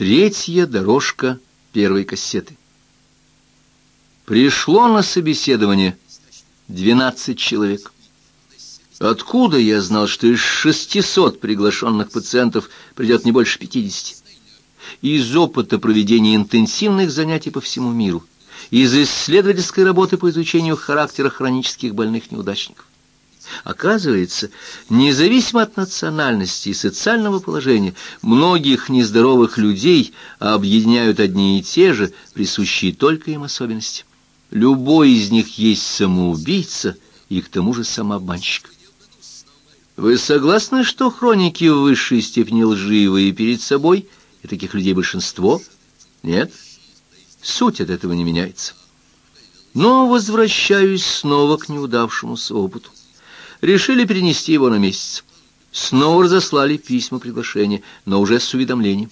Третья дорожка первой кассеты. Пришло на собеседование двенадцать человек. Откуда я знал, что из шестисот приглашенных пациентов придет не больше пятидесяти? Из опыта проведения интенсивных занятий по всему миру, из исследовательской работы по изучению характера хронических больных неудачников. Оказывается, независимо от национальности и социального положения, многих нездоровых людей объединяют одни и те же, присущие только им особенности. Любой из них есть самоубийца и к тому же самообманщик. Вы согласны, что хроники в высшей степени лживые перед собой, и таких людей большинство? Нет? Суть от этого не меняется. Но возвращаюсь снова к неудавшемуся опыту решили перенести его на месяц. Снова разослали письма приглашения, но уже с уведомлением.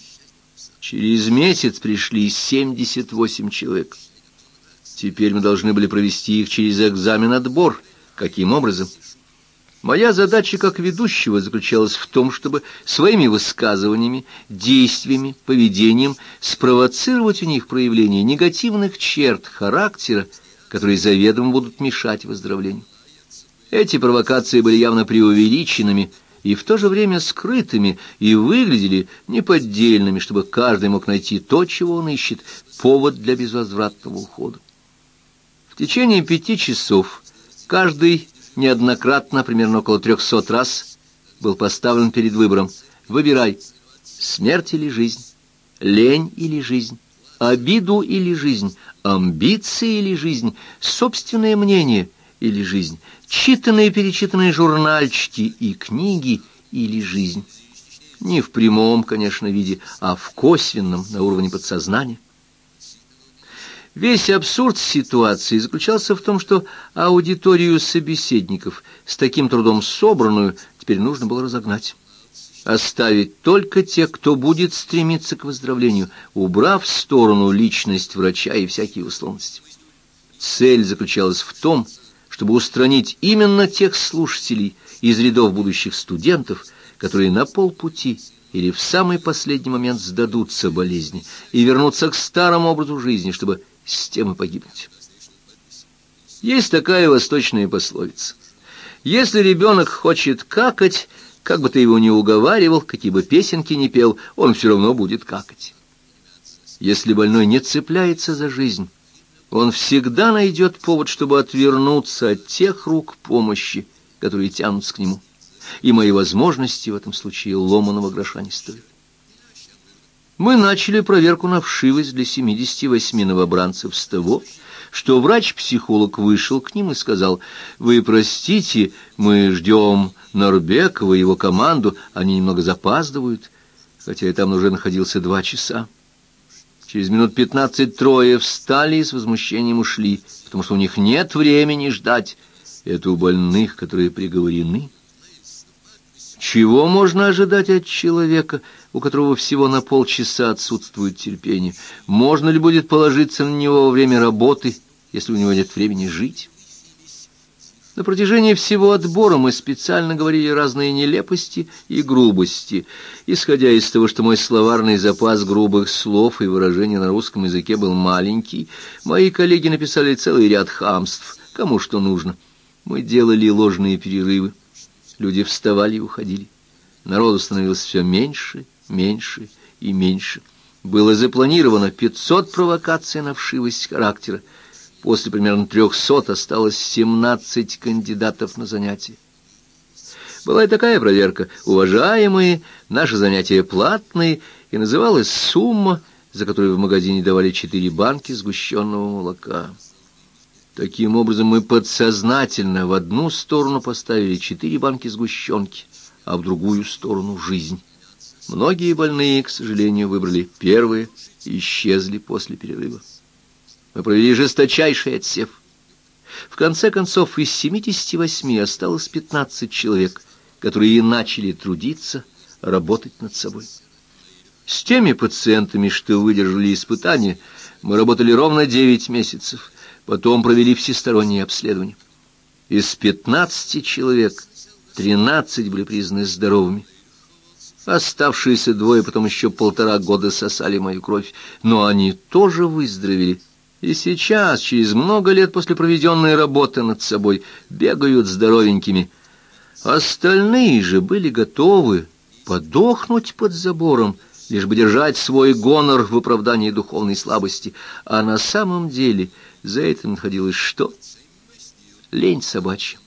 Через месяц пришли 78 человек. Теперь мы должны были провести их через экзамен-отбор. Каким образом? Моя задача как ведущего заключалась в том, чтобы своими высказываниями, действиями, поведением спровоцировать у них проявление негативных черт характера, которые заведомо будут мешать выздоровлению. Эти провокации были явно преувеличенными и в то же время скрытыми и выглядели неподдельными, чтобы каждый мог найти то, чего он ищет, повод для безвозвратного ухода. В течение пяти часов каждый неоднократно, примерно около трехсот раз, был поставлен перед выбором «Выбирай, смерть или жизнь, лень или жизнь, обиду или жизнь, амбиции или жизнь, собственное мнение или жизнь, читанные и перечитанные журнальчики и книги или жизнь. Не в прямом, конечно, виде, а в косвенном, на уровне подсознания. Весь абсурд ситуации заключался в том, что аудиторию собеседников, с таким трудом собранную, теперь нужно было разогнать. Оставить только тех, кто будет стремиться к выздоровлению, убрав в сторону личность врача и всякие условности. Цель заключалась в том, чтобы устранить именно тех слушателей из рядов будущих студентов, которые на полпути или в самый последний момент сдадутся болезни и вернутся к старому образу жизни, чтобы с тем и погибнуть. Есть такая восточная пословица. Если ребенок хочет какать, как бы ты его ни уговаривал, какие бы песенки ни пел, он все равно будет какать. Если больной не цепляется за жизнь, он всегда найдет повод, чтобы отвернуться от тех рук помощи, которые тянутся к нему. И мои возможности в этом случае ломаного гроша не стоят. Мы начали проверку на вшивость для 78 новобранцев с того, что врач-психолог вышел к ним и сказал, «Вы простите, мы ждем Норбекова и его команду, они немного запаздывают, хотя я там уже находился два часа». Через минут пятнадцать трое встали и с возмущением ушли, потому что у них нет времени ждать. Это у больных, которые приговорены. Чего можно ожидать от человека, у которого всего на полчаса отсутствует терпение? Можно ли будет положиться на него во время работы, если у него нет времени жить? На протяжении всего отбора мы специально говорили разные нелепости и грубости, исходя из того, что мой словарный запас грубых слов и выражений на русском языке был маленький. Мои коллеги написали целый ряд хамств, кому что нужно. Мы делали ложные перерывы. Люди вставали и уходили. Народу становилось все меньше, меньше и меньше. Было запланировано 500 провокаций на вшивость характера. После примерно трехсот осталось семнадцать кандидатов на занятия. Была и такая проверка. Уважаемые, наши занятия платные, и называлась сумма, за которую в магазине давали четыре банки сгущенного молока. Таким образом, мы подсознательно в одну сторону поставили четыре банки сгущенки, а в другую сторону — жизнь. Многие больные, к сожалению, выбрали первые и исчезли после перерыва. Мы провели жесточайший отсев. В конце концов, из 78 осталось 15 человек, которые начали трудиться, работать над собой. С теми пациентами, что выдержали испытания, мы работали ровно 9 месяцев, потом провели всестороннее обследование. Из 15 человек 13 были признаны здоровыми. Оставшиеся двое потом еще полтора года сосали мою кровь, но они тоже выздоровели. И сейчас, через много лет после проведенной работы над собой, бегают здоровенькими. Остальные же были готовы подохнуть под забором, лишь бы держать свой гонор в оправдании духовной слабости. А на самом деле за этим находилось что? Лень собачья.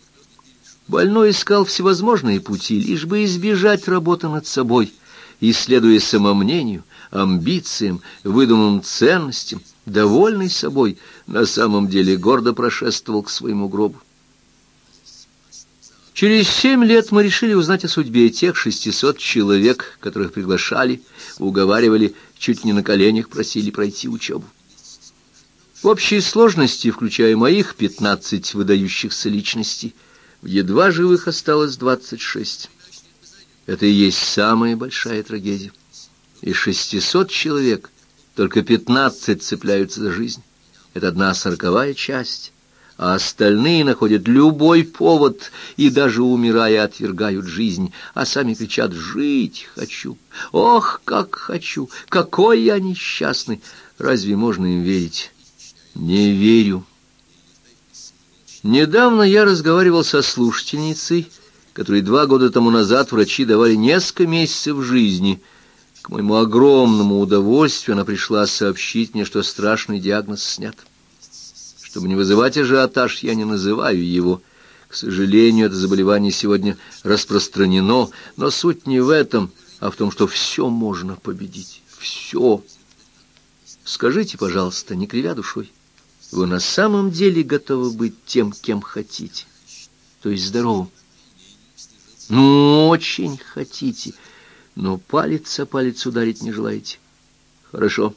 Больной искал всевозможные пути, лишь бы избежать работы над собой, исследуя самомнению, амбициям, выдуманным ценностям, довольный собой, на самом деле гордо прошествовал к своему гробу. Через семь лет мы решили узнать о судьбе тех шестисот человек, которых приглашали, уговаривали, чуть не на коленях просили пройти учебу. В общей сложности, включая моих пятнадцать выдающихся личностей, едва живых осталось двадцать шесть. Это и есть самая большая трагедия. Из шестисот человек только пятнадцать цепляются за жизнь. Это одна сороковая часть а остальные находят любой повод и даже умирая отвергают жизнь, а сами кричат «Жить хочу! Ох, как хочу! Какой я несчастный!» Разве можно им верить? Не верю. Недавно я разговаривал со слушательницей, которой два года тому назад врачи давали несколько месяцев жизни. К моему огромному удовольствию она пришла сообщить мне, что страшный диагноз снят. Чтобы не вызывать ажиотаж, я не называю его. К сожалению, это заболевание сегодня распространено, но суть не в этом, а в том, что все можно победить. Все. Скажите, пожалуйста, не кривя душой, вы на самом деле готовы быть тем, кем хотите, то есть здоровым? Ну, очень хотите, но палец о палец ударить не желаете. Хорошо,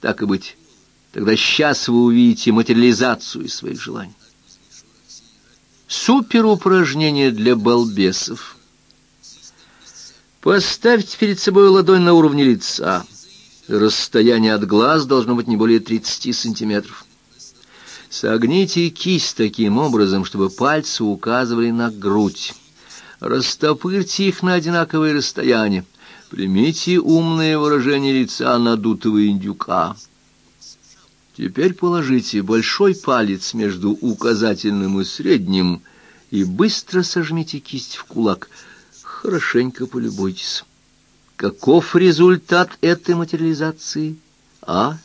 так и быть. Тогда сейчас вы увидите материализацию своих желаний. Суперупражнение для балбесов. Поставьте перед собой ладонь на уровне лица. Расстояние от глаз должно быть не более 30 сантиметров. Согните кисть таким образом, чтобы пальцы указывали на грудь. Растопырьте их на одинаковое расстояние. Примите умное выражение лица надутого индюка. Теперь положите большой палец между указательным и средним и быстро сожмите кисть в кулак. Хорошенько полюбуйтесь. Каков результат этой материализации? А?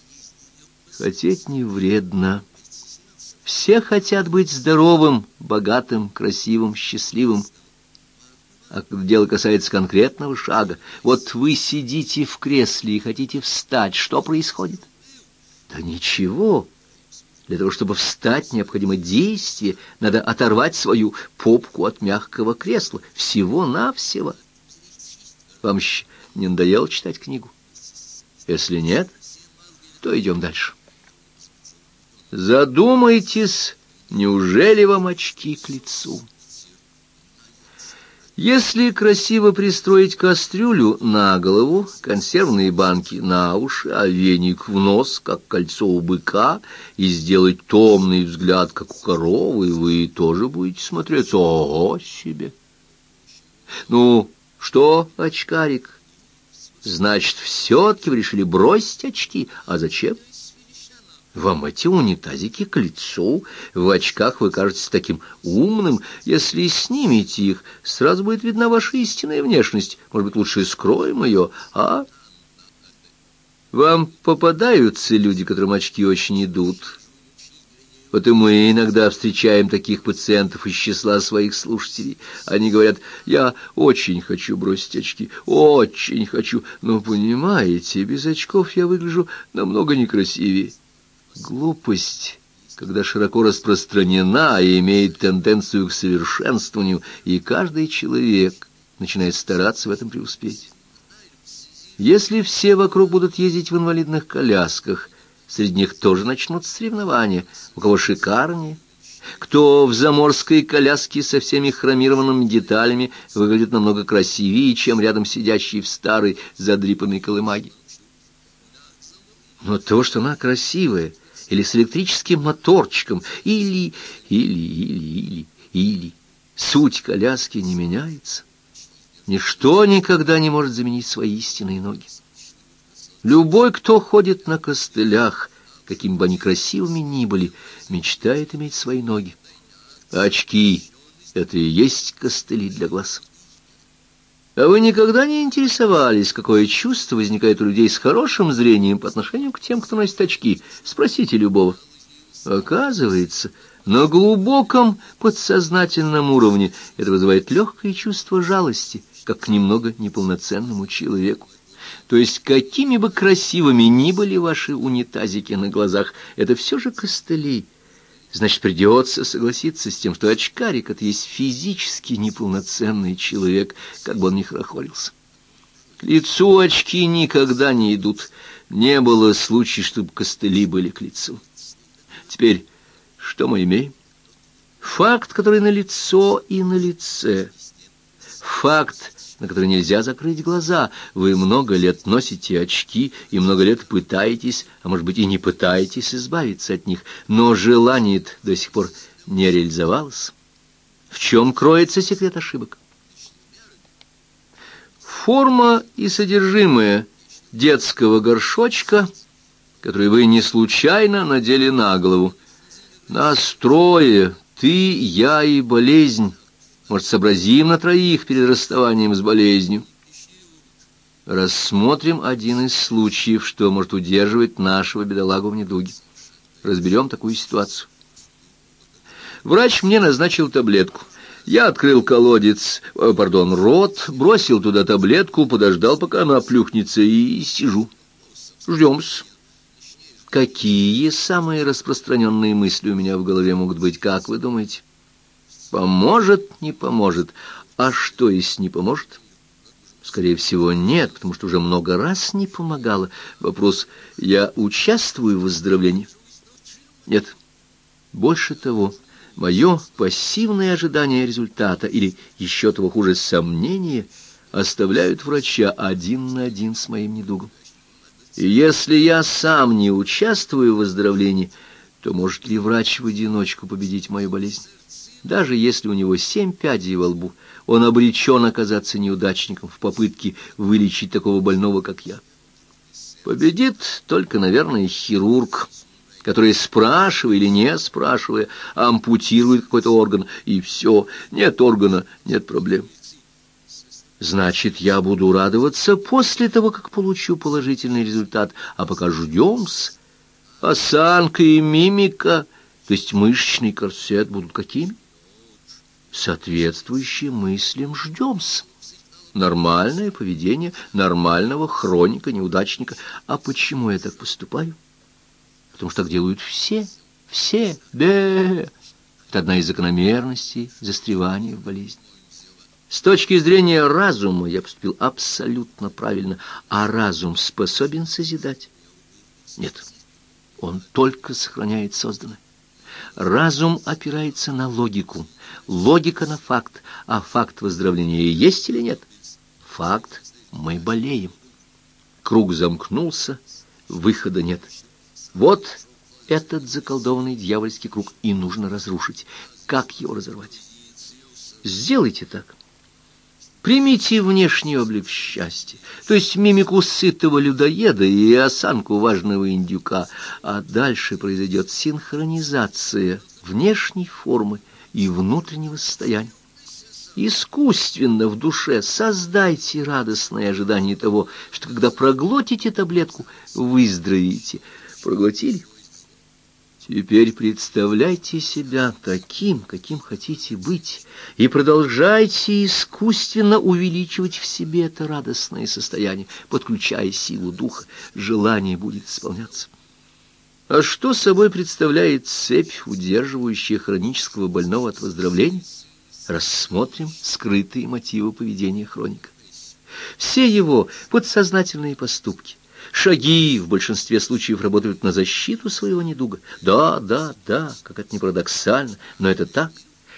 Хотеть не вредно. Все хотят быть здоровым, богатым, красивым, счастливым. А дело касается конкретного шага, вот вы сидите в кресле и хотите встать, что происходит? — да ничего. Для того, чтобы встать, необходимо действие. Надо оторвать свою попку от мягкого кресла. Всего-навсего. Вам еще не надоело читать книгу? Если нет, то идем дальше. Задумайтесь, неужели вам очки к лицу? Если красиво пристроить кастрюлю на голову, консервные банки на уши, а веник в нос, как кольцо у быка, и сделать томный взгляд, как у коровы, вы тоже будете смотреться ого себе. Ну, что, очкарик? Значит, все-таки вы решили бросить очки. А зачем? Вам эти унитазики к лицу, в очках вы кажетесь таким умным. Если снимете их, сразу будет видна ваша истинная внешность. Может быть, лучше скроем ее, а? Вам попадаются люди, которым очки очень идут. Вот и мы иногда встречаем таких пациентов из числа своих слушателей. Они говорят, я очень хочу бросить очки, очень хочу. Но, понимаете, без очков я выгляжу намного некрасивее. Глупость, когда широко распространена и имеет тенденцию к совершенствованию, и каждый человек начинает стараться в этом преуспеть. Если все вокруг будут ездить в инвалидных колясках, среди них тоже начнут соревнования, у кого шикарнее, кто в заморской коляске со всеми хромированными деталями выглядит намного красивее, чем рядом сидящий в старой задрипанной колымаге. Но то, что она красивая — или с электрическим моторчиком, или, или, или, или, или. Суть коляски не меняется. Ничто никогда не может заменить свои истинные ноги. Любой, кто ходит на костылях, какими бы они красивыми ни были, мечтает иметь свои ноги. Очки — это и есть костыли для глаз. А вы никогда не интересовались, какое чувство возникает у людей с хорошим зрением по отношению к тем, кто носит очки? Спросите любого. Оказывается, на глубоком подсознательном уровне это вызывает легкое чувство жалости, как к немного неполноценному человеку. То есть, какими бы красивыми ни были ваши унитазики на глазах, это все же костыли. Значит, придется согласиться с тем, что очкарик — это есть физически неполноценный человек, как бы он ни хорохорился. К лицу очки никогда не идут. Не было случая, чтобы костыли были к лицу. Теперь, что мы имеем? Факт, который на лицо и на лице. Факт, на который нельзя закрыть глаза. Вы много лет носите очки и много лет пытаетесь, а может быть и не пытаетесь избавиться от них, но желание до сих пор не реализовалось. В чем кроется секрет ошибок? Форма и содержимое детского горшочка, который вы не случайно надели на голову. Настрое ты, я и болезнь может, сообразим на троих перед расставанием с болезнью? Рассмотрим один из случаев, что может удерживать нашего бедолагу в недуге. Разберем такую ситуацию. Врач мне назначил таблетку. Я открыл колодец, э, пардон, рот, бросил туда таблетку, подождал, пока она плюхнется, и сижу. Ждем-с. Какие самые распространенные мысли у меня в голове могут быть, как вы думаете? Поможет, не поможет. А что, если не поможет? Скорее всего, нет, потому что уже много раз не помогало. Вопрос, я участвую в выздоровлении? Нет. Больше того, мое пассивное ожидание результата или, еще того хуже, сомнение оставляют врача один на один с моим недугом. И если я сам не участвую в выздоровлении, то может ли врач в одиночку победить мою болезнь? Даже если у него семь пядей во лбу, он обречен оказаться неудачником в попытке вылечить такого больного, как я. Победит только, наверное, хирург, который, спрашивая или не спрашивая, ампутирует какой-то орган, и все, нет органа, нет проблем. Значит, я буду радоваться после того, как получу положительный результат, а пока ждем-с. Осанка и мимика, то есть мышечный корсет, будут какими? Соответствующие мыслям ждем-с. Нормальное поведение нормального хроника-неудачника. А почему я так поступаю? Потому что так делают все, все, да. Это одна из закономерностей застревания в болезни. С точки зрения разума я поступил абсолютно правильно, а разум способен созидать? Нет, он только сохраняет созданное. Разум опирается на логику, логика на факт, а факт выздоровления есть или нет? Факт — мы болеем. Круг замкнулся, выхода нет. Вот этот заколдованный дьявольский круг и нужно разрушить. Как его разорвать? Сделайте так. Примите внешний облик счастья, то есть мимику сытого людоеда и осанку важного индюка, а дальше произойдет синхронизация внешней формы и внутреннего состояния. Искусственно в душе создайте радостное ожидание того, что когда проглотите таблетку, выздоровеете. Проглотили? Теперь представляйте себя таким, каким хотите быть, и продолжайте искусственно увеличивать в себе это радостное состояние, подключая силу духа. Желание будет исполняться. А что собой представляет цепь, удерживающая хронического больного от выздоровления? Рассмотрим скрытые мотивы поведения хроника. Все его подсознательные поступки – Шаги в большинстве случаев работают на защиту своего недуга. Да, да, да, как это не парадоксально, но это так.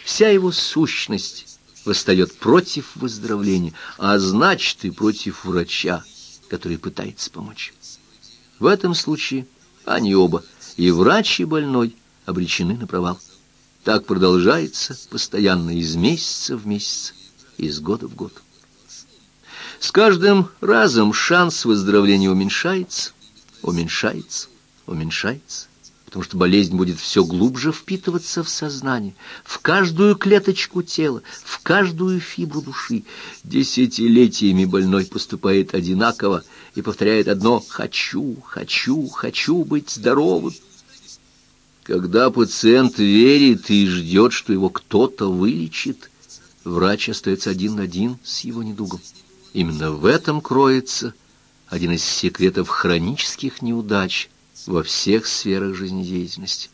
Вся его сущность восстает против выздоровления, а значит и против врача, который пытается помочь. В этом случае они оба, и врач, и больной, обречены на провал. Так продолжается постоянно из месяца в месяц, из года в год. С каждым разом шанс выздоровления уменьшается, уменьшается, уменьшается потому что болезнь будет все глубже впитываться в сознание, в каждую клеточку тела, в каждую фибру души. Десятилетиями больной поступает одинаково и повторяет одно «хочу, хочу, хочу быть здоровым». Когда пациент верит и ждет, что его кто-то вылечит, врач остается один на один с его недугом. Именно в этом кроется один из секретов хронических неудач – во всех сферах жизнедеятельности.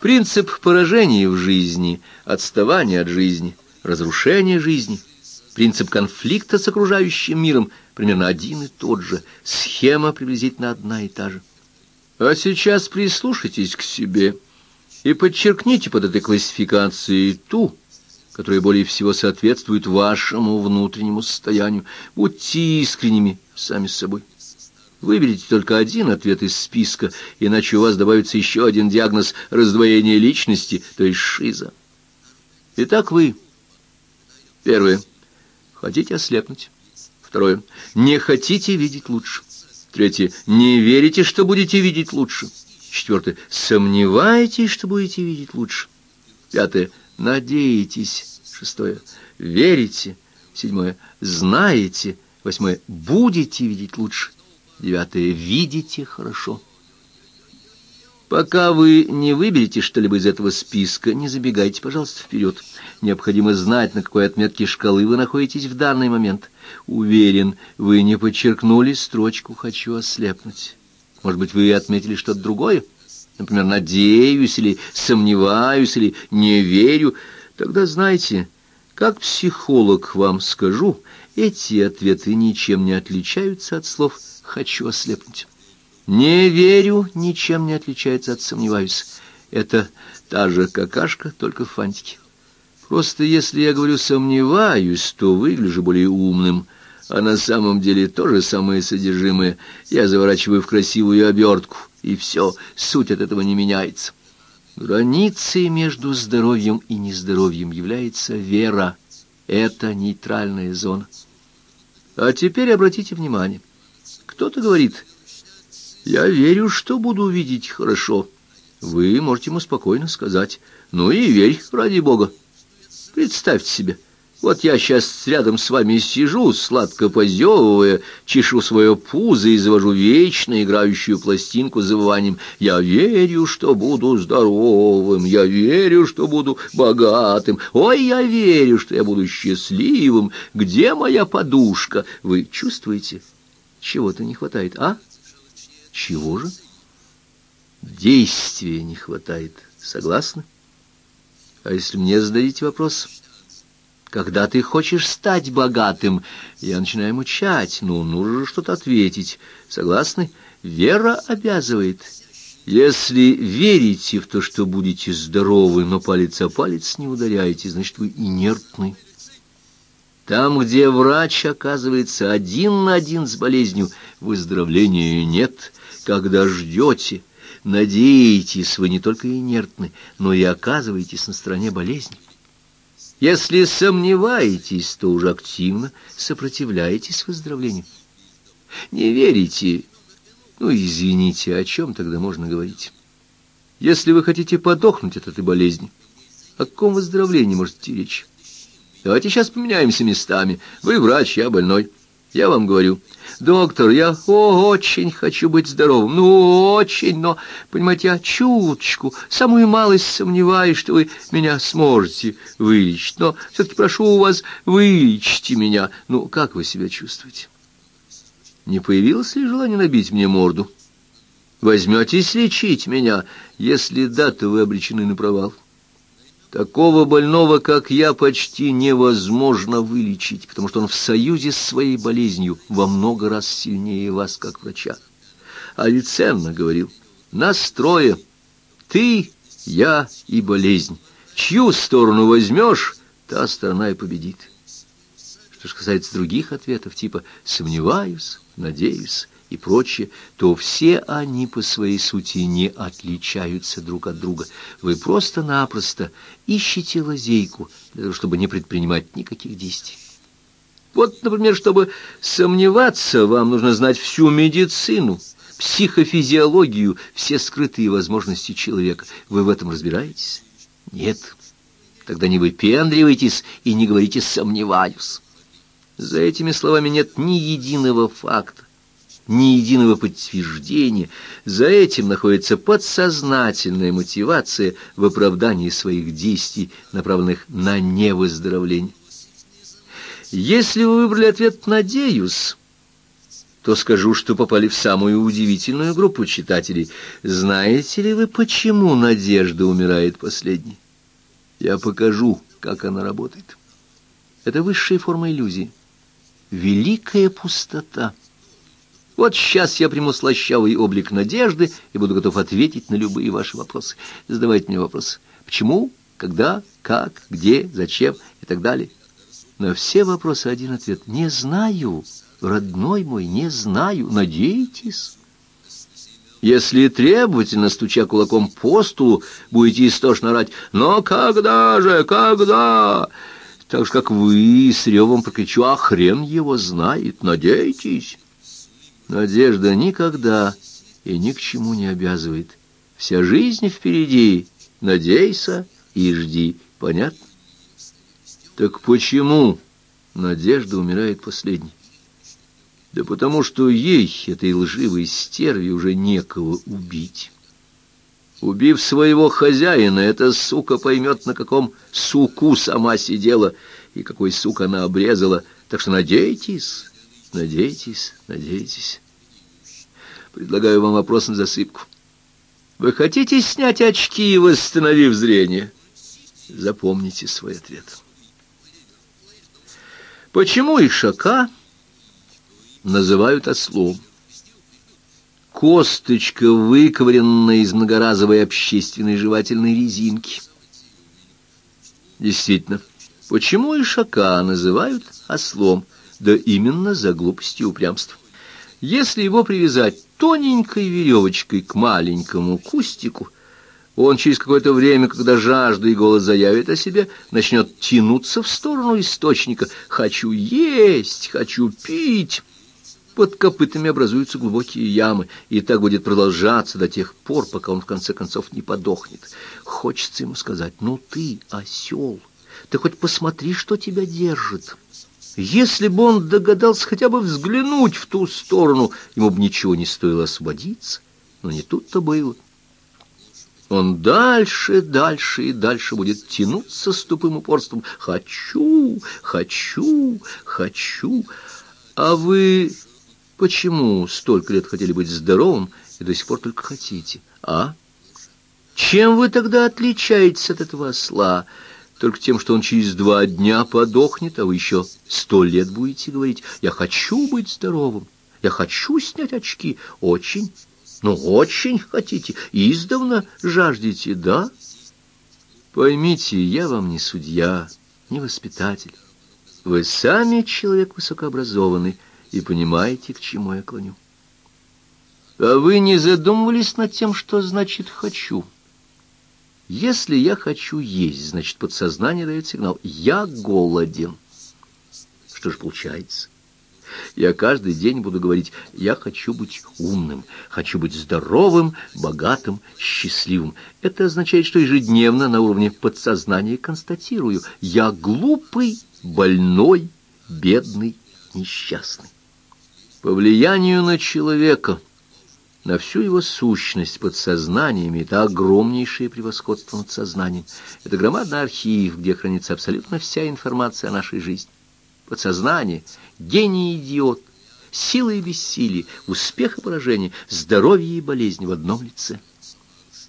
Принцип поражения в жизни, отставания от жизни, разрушения жизни, принцип конфликта с окружающим миром примерно один и тот же, схема приблизительно одна и та же. А сейчас прислушайтесь к себе и подчеркните под этой классификацией ту, которая более всего соответствует вашему внутреннему состоянию. Будьте искренними сами с собой. Выберите только один ответ из списка, иначе у вас добавится еще один диагноз раздвоения личности, то есть шиза. Итак, вы. Первое. Хотите ослепнуть. Второе. Не хотите видеть лучше. Третье. Не верите, что будете видеть лучше. Четвертое. Сомневаетесь, что будете видеть лучше. Пятое. Надеетесь. Шестое. Верите. Седьмое. Знаете. Восьмое. Будете видеть лучше. Девятое. Видите хорошо. Пока вы не выберете что-либо из этого списка, не забегайте, пожалуйста, вперед. Необходимо знать, на какой отметке шкалы вы находитесь в данный момент. Уверен, вы не подчеркнули строчку «хочу ослепнуть». Может быть, вы отметили что-то другое? Например, «надеюсь» или «сомневаюсь» или «не верю». Тогда знайте, как психолог вам скажу, эти ответы ничем не отличаются от слов «вы» хочу ослепнуть. Не верю, ничем не отличается от сомневаюсь. Это та же какашка, только в фантике. Просто если я говорю «сомневаюсь», то выгляжу более умным, а на самом деле то же самое содержимое я заворачиваю в красивую обертку, и все, суть от этого не меняется. Границей между здоровьем и нездоровьем является вера. Это нейтральная зона. А теперь обратите внимание — кто-то говорит, «Я верю, что буду видеть хорошо». Вы можете ему спокойно сказать, «Ну и верь, ради Бога». Представьте себе, вот я сейчас рядом с вами сижу, сладко позевывая, чешу свое пузо и завожу вечно играющую пластинку с завыванием «Я верю, что буду здоровым, я верю, что буду богатым, ой, я верю, что я буду счастливым, где моя подушка?» Вы чувствуете? Чего-то не хватает, а? Чего же? Действия не хватает. Согласны? А если мне зададите вопрос? Когда ты хочешь стать богатым, я начинаю мучать. Ну, нужно же что-то ответить. Согласны? Вера обязывает. Если верите в то, что будете здоровы, но палец о палец не ударяете, значит, вы инертны. Там, где врач оказывается один на один с болезнью, выздоровления нет. Когда ждете, надеетесь, вы не только инертны, но и оказываетесь на стороне болезни. Если сомневаетесь, то уже активно сопротивляетесь выздоровлению. Не верите, ну, извините, о чем тогда можно говорить? Если вы хотите подохнуть от этой болезни, о каком выздоровлении можете речь? Давайте сейчас поменяемся местами. Вы врач, я больной. Я вам говорю, доктор, я очень хочу быть здоровым, ну очень, но, понимаете, я чуточку, самую малость сомневаюсь, что вы меня сможете вылечить, но все-таки прошу у вас, вылечите меня. Ну, как вы себя чувствуете? Не появилось ли желание набить мне морду? Возьметесь лечить меня? Если да, то вы обречены на провал. Такого больного, как я, почти невозможно вылечить, потому что он в союзе с своей болезнью во много раз сильнее вас, как врача. Авиценна говорил, настрое ты, я и болезнь. Чью сторону возьмешь, та сторона и победит. Что же касается других ответов, типа «сомневаюсь», «надеюсь», и прочее, то все они по своей сути не отличаются друг от друга. Вы просто-напросто ищете лазейку чтобы не предпринимать никаких действий. Вот, например, чтобы сомневаться, вам нужно знать всю медицину, психофизиологию, все скрытые возможности человека. Вы в этом разбираетесь? Нет. Тогда не выпендривайтесь и не говорите «сомневаюсь». За этими словами нет ни единого факта, ни единого подтверждения. За этим находится подсознательная мотивация в оправдании своих действий, направленных на невыздоровление. Если вы выбрали ответ «надеюсь», то скажу, что попали в самую удивительную группу читателей. Знаете ли вы, почему надежда умирает последней? Я покажу, как она работает. Это высшая форма иллюзии. Великая пустота. Вот сейчас я приму слащавый облик надежды и буду готов ответить на любые ваши вопросы. Задавайте мне вопросы. Почему, когда, как, где, зачем и так далее. На все вопросы один ответ. Не знаю, родной мой, не знаю. Надейтесь. Если требовательно, стуча кулаком по стулу, будете истошно орать «Но когда же, когда?» Так же, как вы с ревом прокричу «А хрен его знает, надейтесь!» Надежда никогда и ни к чему не обязывает. Вся жизнь впереди, надейся и жди. Понятно? Так почему надежда умирает последней? Да потому что ей, этой лживой стерве, уже некого убить. Убив своего хозяина, эта сука поймет, на каком суку сама сидела и какой сук она обрезала. Так что надейтесь, надейтесь, надейтесь. Предлагаю вам вопрос на засыпку. Вы хотите снять очки, восстановив зрение? Запомните свой ответ. Почему ишака называют ослом? Косточка, выковыренная из многоразовой общественной жевательной резинки. Действительно, почему ишака называют ослом? Да именно за глупость и упрямство. Если его привязать тоненькой веревочкой к маленькому кустику, он через какое-то время, когда жажда и голод заявит о себе, начнет тянуться в сторону источника. «Хочу есть! Хочу пить!» Под копытами образуются глубокие ямы, и так будет продолжаться до тех пор, пока он в конце концов не подохнет. Хочется ему сказать, ну ты, осел, ты хоть посмотри, что тебя держит. Если бы он догадался хотя бы взглянуть в ту сторону, ему бы ничего не стоило освободиться, но не тут-то было. Он дальше, дальше и дальше будет тянуться с тупым упорством. «Хочу, хочу, хочу». А вы почему столько лет хотели быть здоровым и до сих пор только хотите, а? Чем вы тогда отличаетесь от этого осла? Только тем, что он через два дня подохнет, а вы еще сто лет будете говорить «Я хочу быть здоровым, я хочу снять очки, очень». Ну, очень хотите, издавна жаждете, да? Поймите, я вам не судья, не воспитатель. Вы сами человек высокообразованный и понимаете, к чему я клоню. А вы не задумывались над тем, что значит «хочу»? Если я хочу есть, значит, подсознание дает сигнал «я голоден». Что же получается? Я каждый день буду говорить, я хочу быть умным, хочу быть здоровым, богатым, счастливым. Это означает, что ежедневно на уровне подсознания констатирую, я глупый, больной, бедный, несчастный. По влиянию на человека, на всю его сущность подсознание имеет огромнейшее превосходство над сознанием. Это громадный архив, где хранится абсолютно вся информация о нашей жизни подсознание, гений и идиот, сила и бессилие, успех и поражение, здоровье и болезнь в одном лице.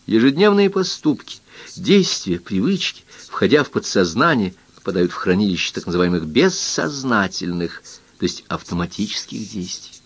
Ежедневные поступки, действия, привычки, входя в подсознание, попадают в хранилище так называемых бессознательных, то есть автоматических действий.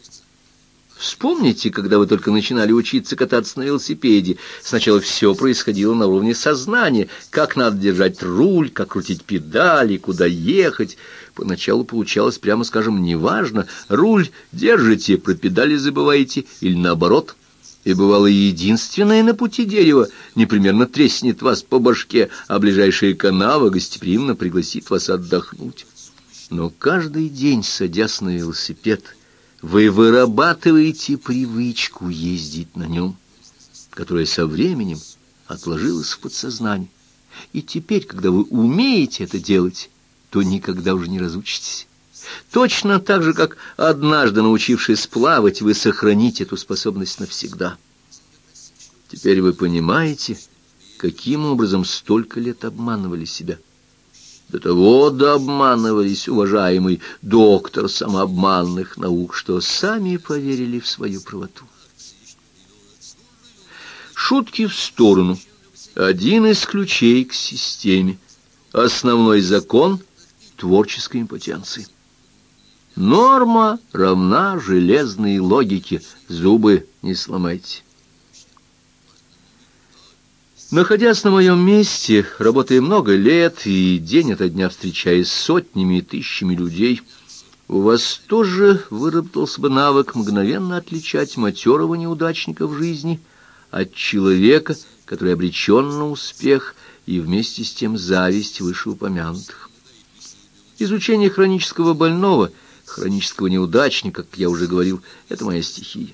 Вспомните, когда вы только начинали учиться кататься на велосипеде. Сначала все происходило на уровне сознания. Как надо держать руль, как крутить педали, куда ехать. Поначалу получалось, прямо скажем, неважно. Руль держите, про педали забываете или наоборот. И бывало единственное на пути дерева непременно треснет вас по башке, а ближайшая канава гостеприимно пригласит вас отдохнуть. Но каждый день, садясь на велосипед, вы вырабатываете привычку ездить на нем, которая со временем отложилась в подсознании. И теперь, когда вы умеете это делать, то никогда уже не разучитесь. Точно так же, как однажды научившись плавать, вы сохраните эту способность навсегда. Теперь вы понимаете, каким образом столько лет обманывали себя. До того дообманывались, уважаемый доктор самообманных наук, что сами поверили в свою правоту. Шутки в сторону. Один из ключей к системе. Основной закон творческой импотенции. Норма равна железной логике. Зубы не сломайте. Находясь на моем месте, работая много лет и день ото дня встречаясь сотнями и тысячами людей, у вас тоже выработался бы навык мгновенно отличать матерого неудачника в жизни от человека, который обречен на успех и вместе с тем зависть вышеупомянутых. Изучение хронического больного, хронического неудачника, как я уже говорил, это моя стихия.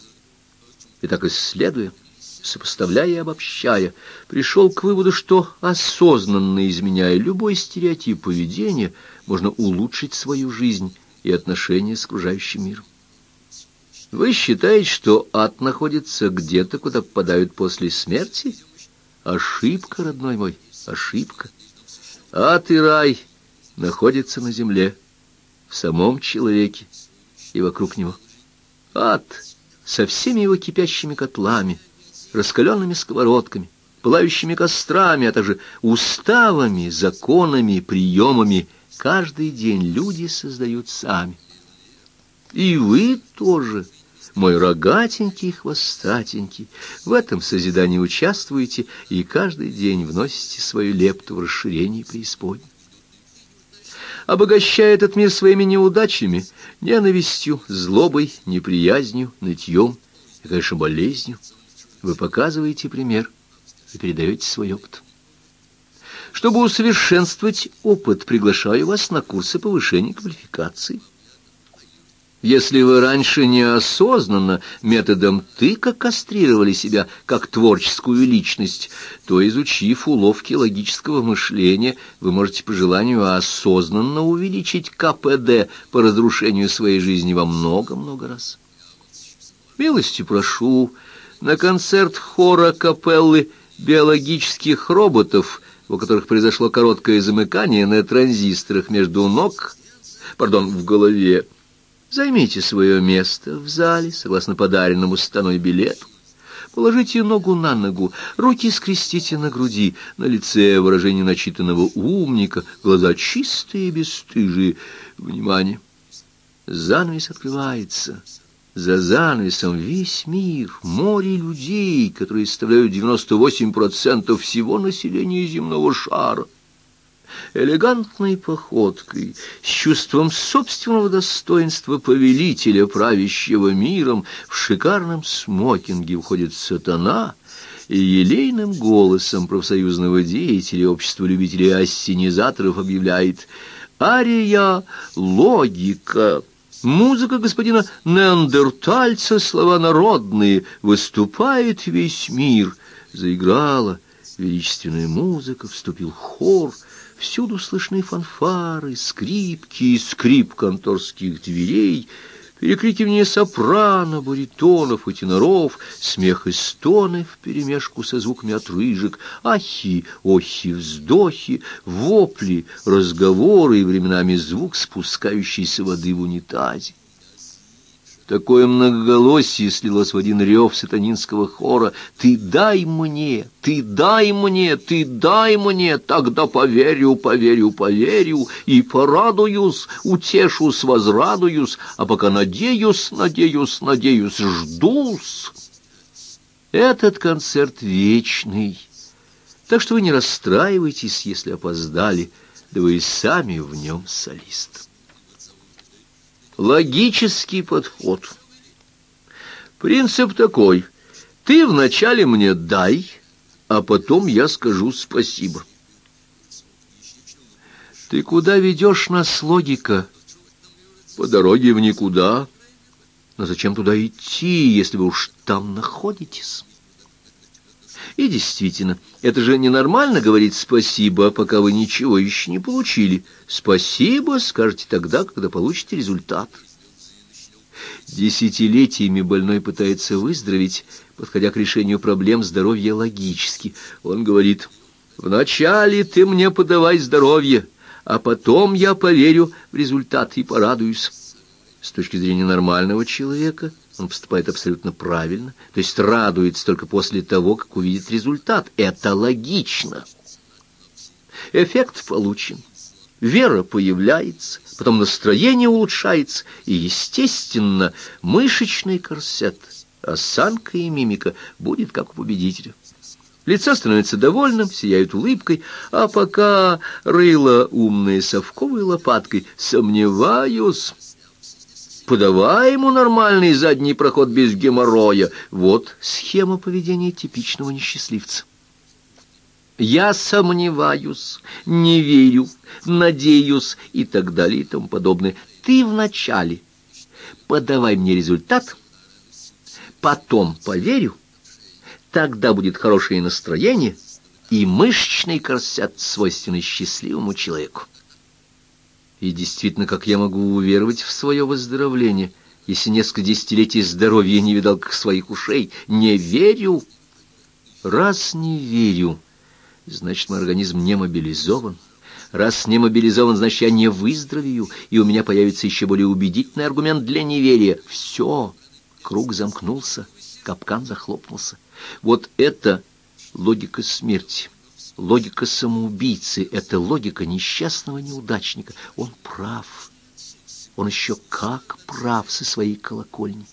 И так исследуя, сопоставляя и обобщая, пришел к выводу, что осознанно изменяя любой стереотип поведения, можно улучшить свою жизнь и отношения с окружающим миром. Вы считаете, что ад находится где-то, куда попадают после смерти? Ошибка, родной мой, ошибка. Ад и рай находятся на земле, в самом человеке и вокруг него. Ад со всеми его кипящими котлами — раскаленными сковородками, пылающими кострами, а также уставами, законами, приемами каждый день люди создают сами. И вы тоже, мой рогатенький хвостатенький, в этом созидании участвуете и каждый день вносите свою лепту в расширение преисподней. Обогащая этот мир своими неудачами, ненавистью, злобой, неприязнью, нытьем и, конечно, болезнью, вы показываете пример и передаете свой опыт. Чтобы усовершенствовать опыт, приглашаю вас на курсы повышения квалификации. Если вы раньше неосознанно методом тыка кастрировали себя как творческую личность, то, изучив уловки логического мышления, вы можете по желанию осознанно увеличить КПД по разрушению своей жизни во много-много раз. Милости прошу на концерт хора капеллы биологических роботов, у которых произошло короткое замыкание на транзисторах между ног, пардон, в голове. Займите свое место в зале, согласно подаренному станой билету. Положите ногу на ногу, руки скрестите на груди, на лице выражение начитанного умника, глаза чистые и бесстыжие. Внимание! Занавес открывается. За занавесом весь мир, море людей, которые составляют 98% всего населения земного шара. Элегантной походкой, с чувством собственного достоинства повелителя, правящего миром, в шикарном смокинге уходит сатана и елейным голосом профсоюзного деятеля общества любителей ассенизаторов объявляет «Ария логика». Музыка господина Неандертальца, слова народные, выступает весь мир. Заиграла величественная музыка, вступил хор, всюду слышны фанфары, скрипки и скрип конторских дверей — перекрикивание сопрано, баритонов и теноров, смех и стоны вперемешку со звуками отрыжек, ахи, охи, вздохи, вопли, разговоры и временами звук спускающейся воды в унитазе. Такое многоголосие слилось в один рев сатанинского хора. «Ты дай мне! Ты дай мне! Ты дай мне! Тогда поверю, поверю, поверю, и порадуюсь, утешусь, возрадуюсь, а пока надеюсь, надеюсь, надеюсь, ждусь!» Этот концерт вечный, так что вы не расстраивайтесь, если опоздали, да вы и сами в нем солист. Логический подход. Принцип такой. Ты вначале мне дай, а потом я скажу спасибо. Ты куда ведешь нас, логика, по дороге в никуда. Но зачем туда идти, если вы уж там находитесь? И действительно, это же ненормально говорить спасибо, пока вы ничего еще не получили. Спасибо скажете тогда, когда получите результат. Десятилетиями больной пытается выздороветь, подходя к решению проблем здоровья логически. Он говорит, «Вначале ты мне подавай здоровье, а потом я поверю в результат и порадуюсь». С точки зрения нормального человека он поступает абсолютно правильно, то есть радуется только после того, как увидит результат. Это логично. Эффект получен. Вера появляется, потом настроение улучшается, и, естественно, мышечный корсет, осанка и мимика будет как у победителя. Лицо становится довольным, сияет улыбкой, а пока рыло умной совковой лопаткой, сомневаюсь... Подавай ему нормальный задний проход без геморроя. Вот схема поведения типичного несчастливца. Я сомневаюсь, не верю, надеюсь и так далее и тому подобное. Ты вначале подавай мне результат, потом поверю, тогда будет хорошее настроение и мышечный корсет, свойственный счастливому человеку. И действительно, как я могу уверовать в свое выздоровление, если несколько десятилетий здоровья не видал как своих ушей? Не верю. Раз не верю, значит, мой организм не мобилизован. Раз не мобилизован, значит, я не выздоровею, и у меня появится еще более убедительный аргумент для неверия. Все, круг замкнулся, капкан захлопнулся. Вот это логика смерти. Логика самоубийцы — это логика несчастного неудачника. Он прав. Он еще как прав со своей колокольни,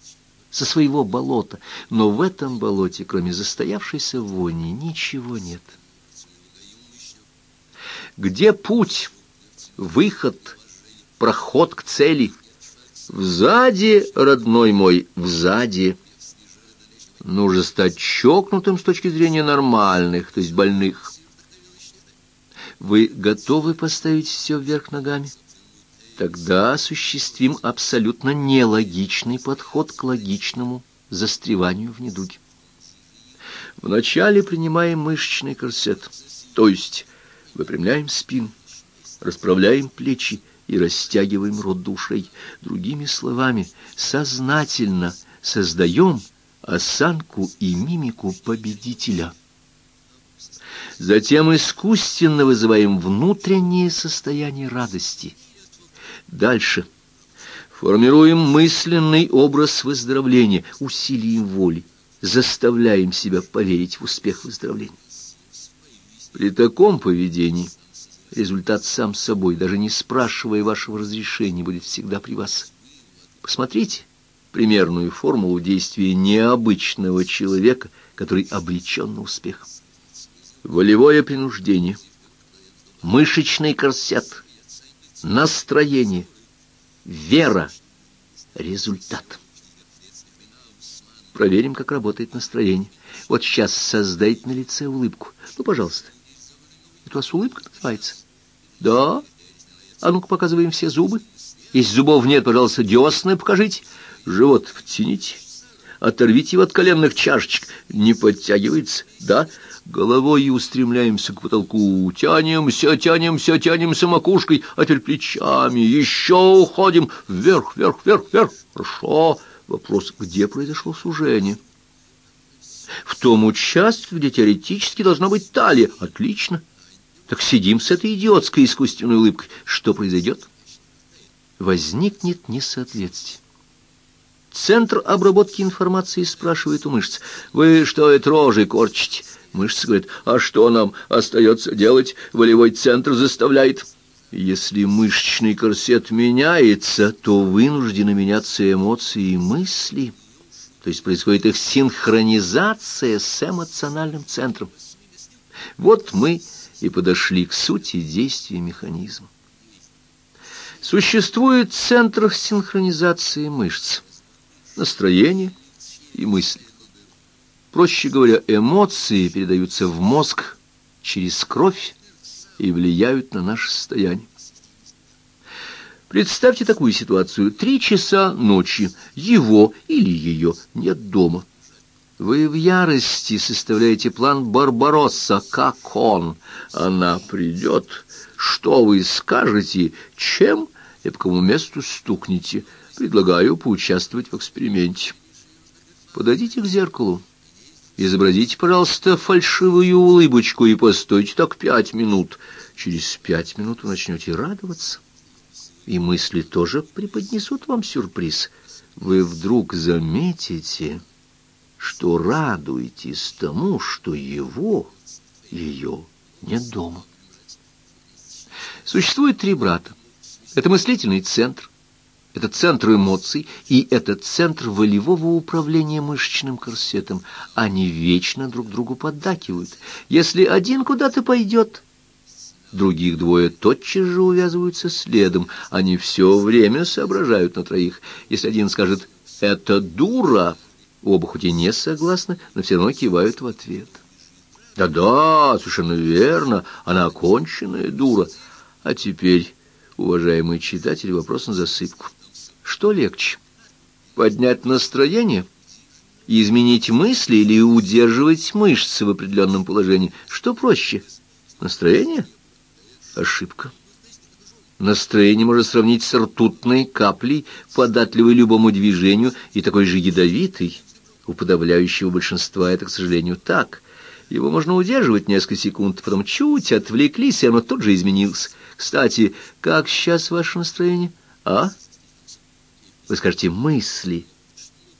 со своего болота. Но в этом болоте, кроме застоявшейся вони, ничего нет. Где путь, выход, проход к цели? Взади, родной мой, взади. Нужно стать чокнутым с точки зрения нормальных, то есть больных. Вы готовы поставить все вверх ногами? Тогда осуществим абсолютно нелогичный подход к логичному застреванию в недуге. Вначале принимаем мышечный корсет, то есть выпрямляем спину, расправляем плечи и растягиваем рот до ушей. Другими словами, сознательно создаем осанку и мимику победителя – Затем искусственно вызываем внутреннее состояние радости. Дальше. Формируем мысленный образ выздоровления, усилием воли, заставляем себя поверить в успех выздоровления. При таком поведении результат сам собой, даже не спрашивая вашего разрешения, будет всегда при вас. Посмотрите примерную формулу действия необычного человека, который обречен на успех волевое принуждение, мышечный корсет, настроение, вера, результат. Проверим, как работает настроение. Вот сейчас создайте на лице улыбку. Ну, пожалуйста. Это у вас улыбка называется? Да. А ну-ка показываем все зубы. Если зубов нет, пожалуйста, десны покажите. Живот втяните. Оторвите его от коленных чашечек. Не подтягивается, да? Головой устремляемся к потолку. Тянемся, тянемся, тянемся макушкой, а теперь плечами. Еще уходим. Вверх, вверх, вверх, вверх. Хорошо. Вопрос, где произошло сужение? В том участке, где теоретически должна быть талия. Отлично. Так сидим с этой идиотской искусственной улыбкой. Что произойдет? Возникнет несоответствие. Центр обработки информации спрашивает у мышц. «Вы что это рожи корчите?» Мышцы говорят, «А что нам остается делать? Волевой центр заставляет». Если мышечный корсет меняется, то вынуждены меняться эмоции и мысли. То есть происходит их синхронизация с эмоциональным центром. Вот мы и подошли к сути действия механизма. Существует центр синхронизации мышц настроение и мысли. Проще говоря, эмоции передаются в мозг через кровь и влияют на наше состояние. Представьте такую ситуацию. Три часа ночи. Его или ее нет дома. Вы в ярости составляете план Барбаросса, как он. Она придет. Что вы скажете? Чем? И по какому месту стукнете? Предлагаю поучаствовать в эксперименте. Подойдите к зеркалу. Изобразите, пожалуйста, фальшивую улыбочку и постойте так пять минут. Через пять минут вы начнете радоваться и мысли тоже преподнесут вам сюрприз. Вы вдруг заметите, что радуетесь тому, что его, ее нет дома. Существует три брата. Это мыслительный центр, это центр эмоций и это центр волевого управления мышечным корсетом. Они вечно друг другу поддакивают. Если один куда-то пойдет, Других двое тотчас же увязываются следом. Они все время соображают на троих. Если один скажет «это дура», оба хоть и не согласны, но все равно кивают в ответ. «Да-да, совершенно верно, она оконченная дура». А теперь, уважаемый читатель, вопрос на засыпку. Что легче? Поднять настроение? Изменить мысли или удерживать мышцы в определенном положении? Что проще? Настроение? Ошибка. Настроение можно сравнить с ртутной каплей, податливой любому движению и такой же ядовитой. У подавляющего большинства это, к сожалению, так. Его можно удерживать несколько секунд, потом чуть отвлеклись, и оно тут же изменилось. Кстати, как сейчас ваше настроение? А? Вы скажете «мысли».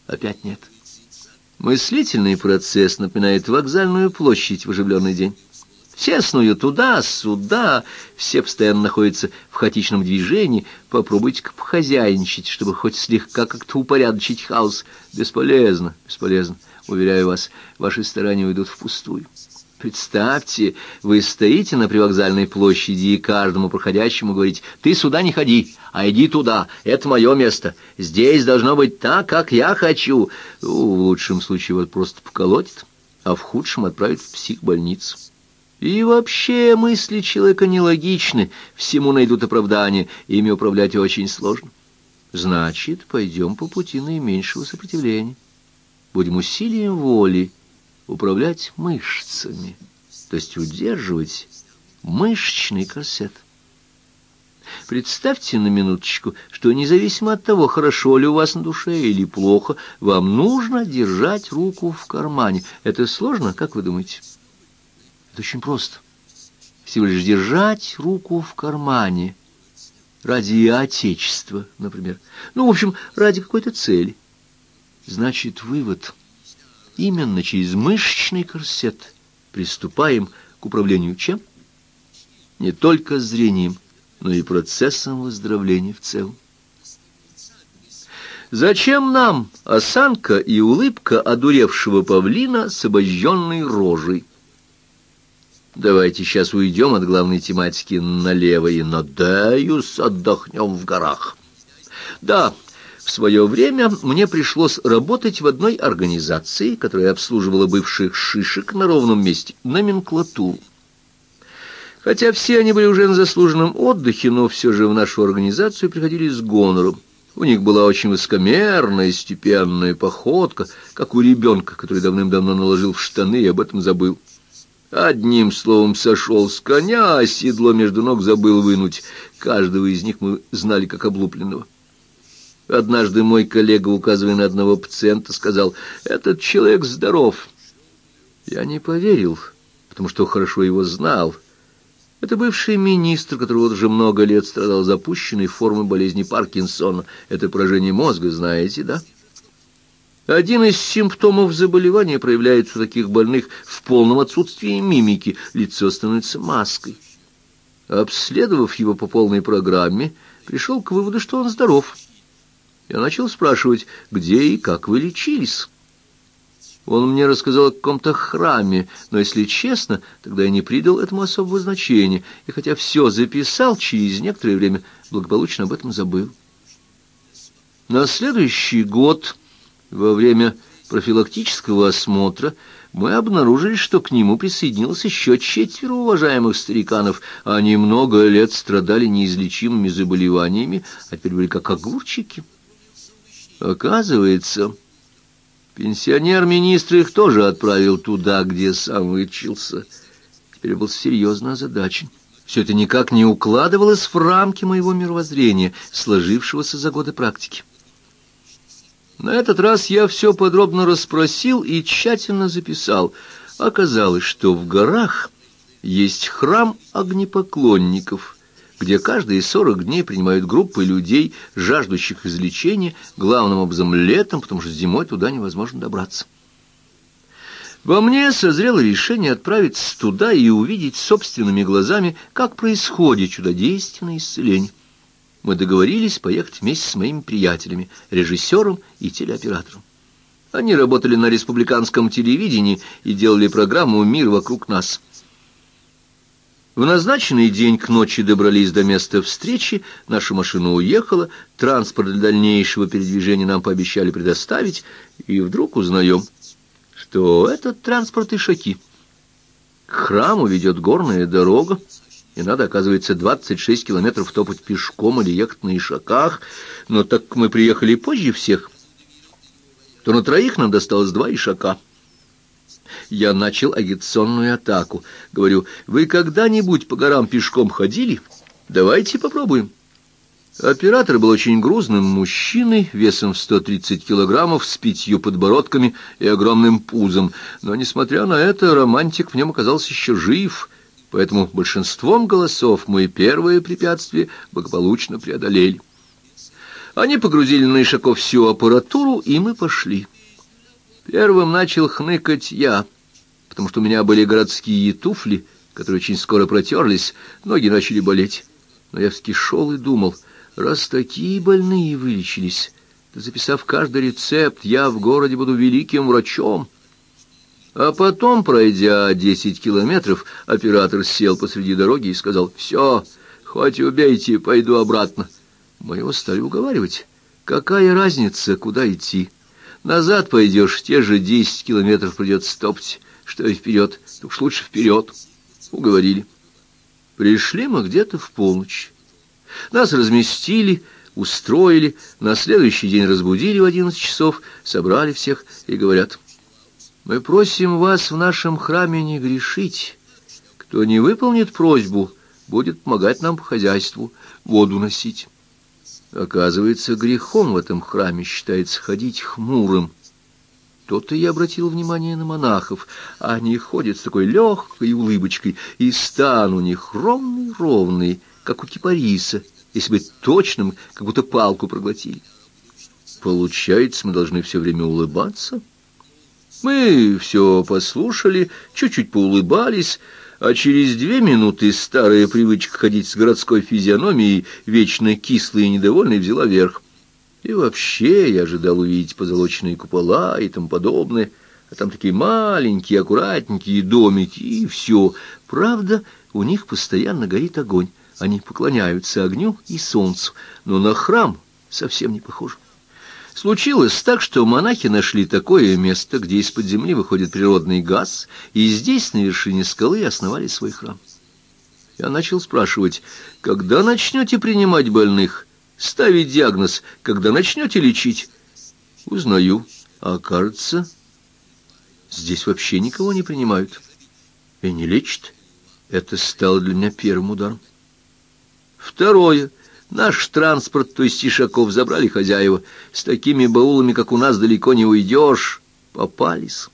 Опять нет. Мыслительный процесс напоминает вокзальную площадь в оживленный день. Все снуют туда-сюда, все постоянно находятся в хаотичном движении. Попробуйте-ка похозяйничать, чтобы хоть слегка как-то упорядочить хаос. Бесполезно, бесполезно. Уверяю вас, ваши старания уйдут впустую. Представьте, вы стоите на привокзальной площади и каждому проходящему говорите, «Ты сюда не ходи, а иди туда, это мое место. Здесь должно быть так, как я хочу». В лучшем случае вас просто поколотит, а в худшем отправит в психбольницу. И вообще мысли человека нелогичны, всему найдут оправдание, ими управлять очень сложно. Значит, пойдем по пути наименьшего сопротивления. Будем усилием воли управлять мышцами, то есть удерживать мышечный корсет. Представьте на минуточку, что независимо от того, хорошо ли у вас на душе или плохо, вам нужно держать руку в кармане. Это сложно, как вы думаете? Это очень просто. Всего лишь держать руку в кармане. Ради отечества, например. Ну, в общем, ради какой-то цели. Значит, вывод. Именно через мышечный корсет приступаем к управлению чем? Не только зрением, но и процессом выздоровления в целом. Зачем нам осанка и улыбка одуревшего павлина с обожженной рожей? Давайте сейчас уйдем от главной тематики налево и надеюсь, отдохнем в горах. Да, в свое время мне пришлось работать в одной организации, которая обслуживала бывших шишек на ровном месте, номенклатуру. Хотя все они были уже на заслуженном отдыхе, но все же в нашу организацию приходили с гонором. У них была очень высокомерная, степенная походка, как у ребенка, который давным-давно наложил в штаны и об этом забыл. Одним словом, сошел с коня, а седло между ног забыл вынуть. Каждого из них мы знали как облупленного. Однажды мой коллега, указывая на одного пациента, сказал, «Этот человек здоров». Я не поверил, потому что хорошо его знал. Это бывший министр, который вот уже много лет страдал запущенной формой болезни Паркинсона. Это поражение мозга, знаете, да? Один из симптомов заболевания проявляется у таких больных в полном отсутствии мимики, лицо становится маской. Обследовав его по полной программе, пришел к выводу, что он здоров. Я начал спрашивать, где и как вы лечились. Он мне рассказал о каком-то храме, но, если честно, тогда я не придал этому особого значения, и хотя все записал, через некоторое время благополучно об этом забыл. На следующий год во время профилактического осмотра мы обнаружили, что к нему присоединилось еще четверо уважаемых стариканов. Они много лет страдали неизлечимыми заболеваниями, а теперь были как огурчики. Оказывается, пенсионер-министр их тоже отправил туда, где сам вычился. Теперь был серьезно озадачен. Все это никак не укладывалось в рамки моего мировоззрения, сложившегося за годы практики. На этот раз я все подробно расспросил и тщательно записал. Оказалось, что в горах есть храм огнепоклонников, где каждые сорок дней принимают группы людей, жаждущих излечения, главным образом летом, потому что зимой туда невозможно добраться. Во мне созрело решение отправиться туда и увидеть собственными глазами, как происходит чудодейственное исцеление мы договорились поехать вместе с моими приятелями, режиссером и телеоператором. Они работали на республиканском телевидении и делали программу «Мир вокруг нас». В назначенный день к ночи добрались до места встречи, наша машина уехала, транспорт для дальнейшего передвижения нам пообещали предоставить, и вдруг узнаем, что этот транспорт Ишаки. К храму ведет горная дорога, и надо, оказывается, 26 километров топать пешком или ехать на ишаках, но так как мы приехали позже всех, то на троих нам досталось два ишака. Я начал агитационную атаку. Говорю, вы когда-нибудь по горам пешком ходили? Давайте попробуем. Оператор был очень грузным мужчиной, весом в 130 килограммов, с пятью подбородками и огромным пузом. Но, несмотря на это, романтик в нем оказался еще жив — поэтому большинством голосов мы первое препятствие благополучно преодолели. Они погрузили на Ишаков всю аппаратуру, и мы пошли. Первым начал хныкать я, потому что у меня были городские туфли, которые очень скоро протерлись, ноги начали болеть. Но я все шел и думал, раз такие больные вылечились, то, записав каждый рецепт, я в городе буду великим врачом. А потом, пройдя десять километров, оператор сел посреди дороги и сказал, «Все, хоть убейте, пойду обратно». Мы его стали уговаривать. «Какая разница, куда идти? Назад пойдешь, те же десять километров придется стопать, что и вперед, уж лучше вперед». Уговорили. Пришли мы где-то в полночь. Нас разместили, устроили, на следующий день разбудили в одиннадцать часов, собрали всех и говорят... Мы просим вас в нашем храме не грешить. Кто не выполнит просьбу, будет помогать нам по хозяйству, воду носить. Оказывается, грехом в этом храме считается ходить хмурым. То-то я обратил внимание на монахов. Они ходят с такой легкой улыбочкой, и стан у них ровный-ровный, как у кипариса, если быть точным, как будто палку проглотили. Получается, мы должны все время улыбаться? Мы все послушали, чуть-чуть поулыбались, а через две минуты старая привычка ходить с городской физиономией, вечно кислой и недовольной, взяла верх. И вообще я ожидал увидеть позолоченные купола и тому подобное, а там такие маленькие, аккуратненькие домики, и все. Правда, у них постоянно горит огонь, они поклоняются огню и солнцу, но на храм совсем не похоже. Случилось так, что монахи нашли такое место, где из-под земли выходит природный газ, и здесь, на вершине скалы, основали свой храм. Я начал спрашивать, когда начнете принимать больных, ставить диагноз, когда начнете лечить? Узнаю, а кажется, здесь вообще никого не принимают и не лечат. Это стало для меня первым ударом. Второе — Наш транспорт, то есть Ишаков, забрали хозяева. С такими баулами, как у нас, далеко не уйдешь. Попались.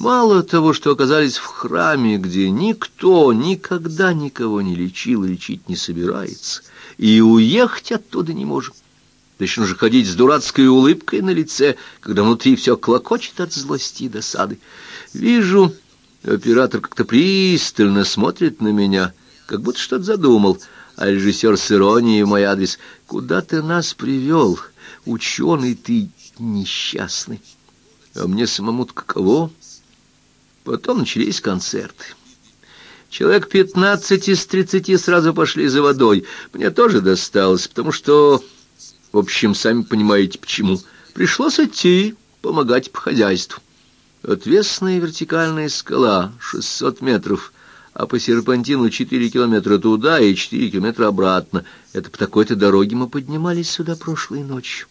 Мало того, что оказались в храме, где никто никогда никого не лечил и лечить не собирается, и уехать оттуда не можем. Еще нужно ходить с дурацкой улыбкой на лице, когда внутри все клокочет от злости и досады. Вижу, оператор как-то пристально смотрит на меня, как будто что-то задумал — а режиссер с иронией в мой адрес. «Куда ты нас привел? Ученый ты несчастный». А мне самому-то каково? Потом начались концерты. Человек пятнадцать из тридцати сразу пошли за водой. Мне тоже досталось, потому что... В общем, сами понимаете, почему. Пришлось идти. помогать по хозяйству. Отвесная вертикальная скала, 600 метров, а по серпантину 4 километра туда и 4 километра обратно. Это по такой-то дороге мы поднимались сюда прошлой ночью.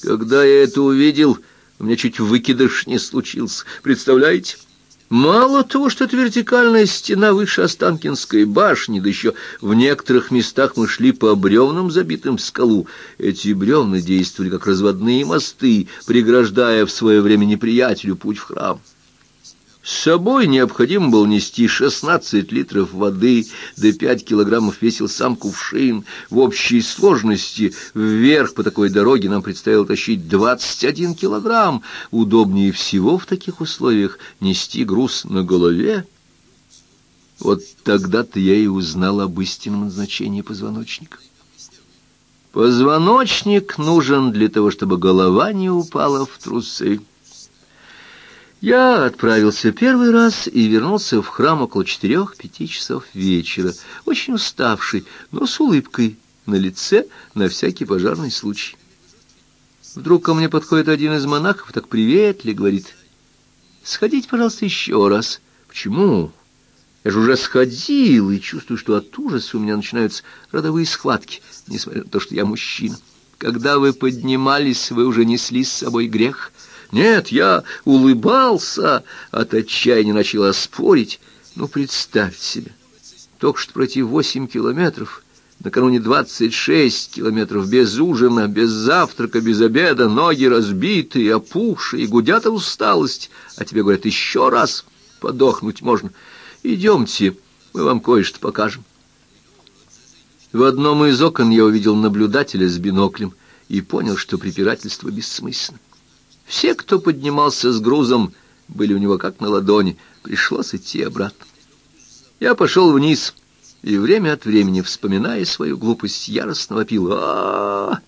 Когда я это увидел, у меня чуть выкидыш не случился. Представляете? Мало того, что это вертикальная стена выше Останкинской башни, да еще в некоторых местах мы шли по бревнам, забитым в скалу. Эти бревна действовали как разводные мосты, преграждая в свое время неприятелю путь в храм. С собой необходимо было нести 16 литров воды, да 5 килограммов весил сам кувшин. В общей сложности вверх по такой дороге нам предстояло тащить 21 килограмм. Удобнее всего в таких условиях нести груз на голове. Вот тогда-то я и узнал об истинном назначении позвоночника. Позвоночник нужен для того, чтобы голова не упала в трусы. Я отправился первый раз и вернулся в храм около четырех-пяти часов вечера, очень уставший, но с улыбкой на лице на всякий пожарный случай. Вдруг ко мне подходит один из монахов, так приветли, говорит, «Сходите, пожалуйста, еще раз». «Почему?» Я же уже сходил и чувствую, что от ужаса у меня начинаются родовые схватки, несмотря на то, что я мужчина. Когда вы поднимались, вы уже несли с собой грех — нет, я улыбался, от отчаяния начала спорить. Ну, представьте себе, только что пройти восемь километров, накануне двадцать шесть километров без ужина, без завтрака, без обеда, ноги разбитые, опухшие, гудят от усталость, а тебе говорят еще раз, подохнуть можно. Идемте, мы вам кое-что покажем. В одном из окон я увидел наблюдателя с биноклем и понял, что препирательство бессмысленно. Все, кто поднимался с грузом, были у него как на ладони. Пришлось идти обратно. Я пошел вниз и время от времени, вспоминая свою глупость, яростно вопил. а, -а, -а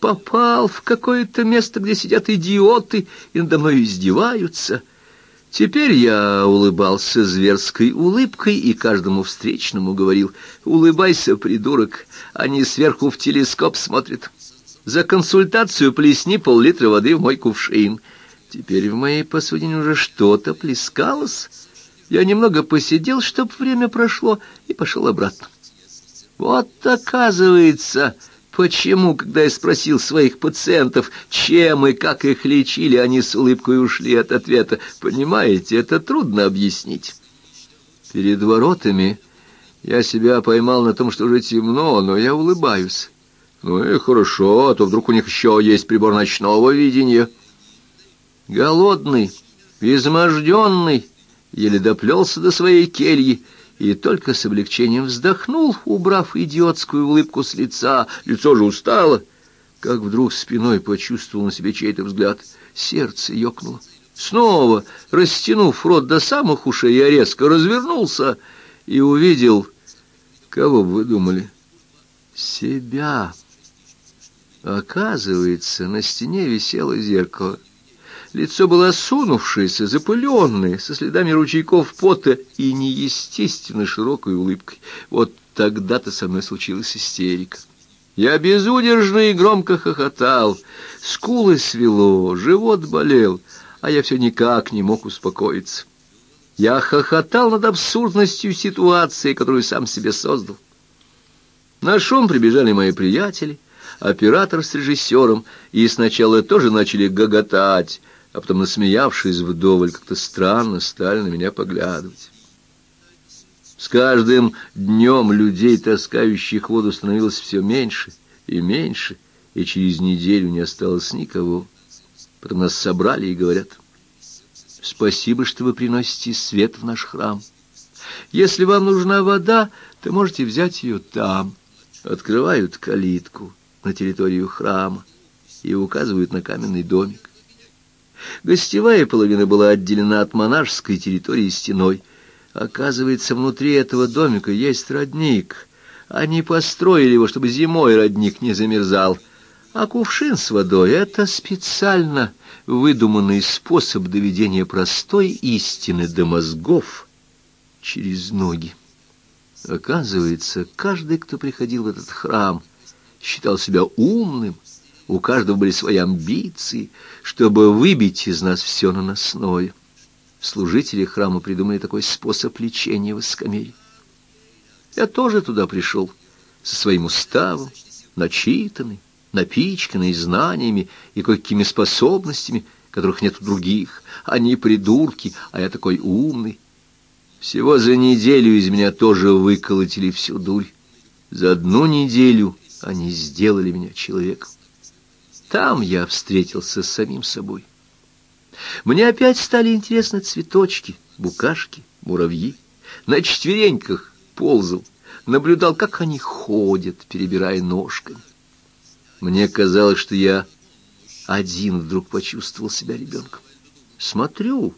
Попал в какое-то место, где сидят идиоты и надо мной издеваются. Теперь я улыбался зверской улыбкой и каждому встречному говорил «Улыбайся, придурок, они сверху в телескоп смотрят». За консультацию плесни пол-литра воды в мой кувшин. Теперь в моей посудине уже что-то плескалось. Я немного посидел, чтоб время прошло, и пошел обратно. Вот оказывается, почему, когда я спросил своих пациентов, чем и как их лечили, они с улыбкой ушли от ответа. Понимаете, это трудно объяснить. Перед воротами я себя поймал на том, что уже темно, но я улыбаюсь. Ну и хорошо, а то вдруг у них еще есть прибор ночного видения. Голодный, изможденный, еле доплелся до своей кельи и только с облегчением вздохнул, убрав идиотскую улыбку с лица. Лицо же устало, как вдруг спиной почувствовал на себе чей-то взгляд. Сердце ёкнуло. Снова, растянув рот до самых ушей, я резко развернулся и увидел, кого вы думали, себя. Оказывается, на стене висело зеркало. Лицо было осунувшееся, запыленное, со следами ручейков пота и неестественно широкой улыбкой. Вот тогда-то со мной случилась истерика. Я безудержно и громко хохотал, скулы свело, живот болел, а я все никак не мог успокоиться. Я хохотал над абсурдностью ситуации, которую сам себе создал. На шум прибежали мои приятели, оператор с режиссером, и сначала тоже начали гоготать, а потом, насмеявшись вдоволь, как-то странно стали на меня поглядывать. С каждым днем людей, таскающих воду, становилось все меньше и меньше, и через неделю не осталось никого. Потом нас собрали и говорят, «Спасибо, что вы приносите свет в наш храм. Если вам нужна вода, то можете взять ее там». Открывают калитку на территорию храма и указывают на каменный домик. Гостевая половина была отделена от монашеской территории стеной. Оказывается, внутри этого домика есть родник. Они построили его, чтобы зимой родник не замерзал. А кувшин с водой — это специально выдуманный способ доведения простой истины до мозгов через ноги. Оказывается, каждый, кто приходил в этот храм — считал себя умным у каждого были свои амбиции, чтобы выбить из нас все наносное. Служители храма придумали такой способ лечения в скамей. Я тоже туда пришел, со своим уставом, начитанный, напичканный знаниями и какими способностями, которых нет у других. Они придурки, а я такой умный. Всего за неделю из меня тоже выколотили всю дурь. За одну неделю они сделали меня человеком. Там я встретился с самим собой. Мне опять стали интересны цветочки, букашки, муравьи. На четвереньках ползал, наблюдал, как они ходят, перебирая ножками. Мне казалось, что я один вдруг почувствовал себя ребенком. Смотрю,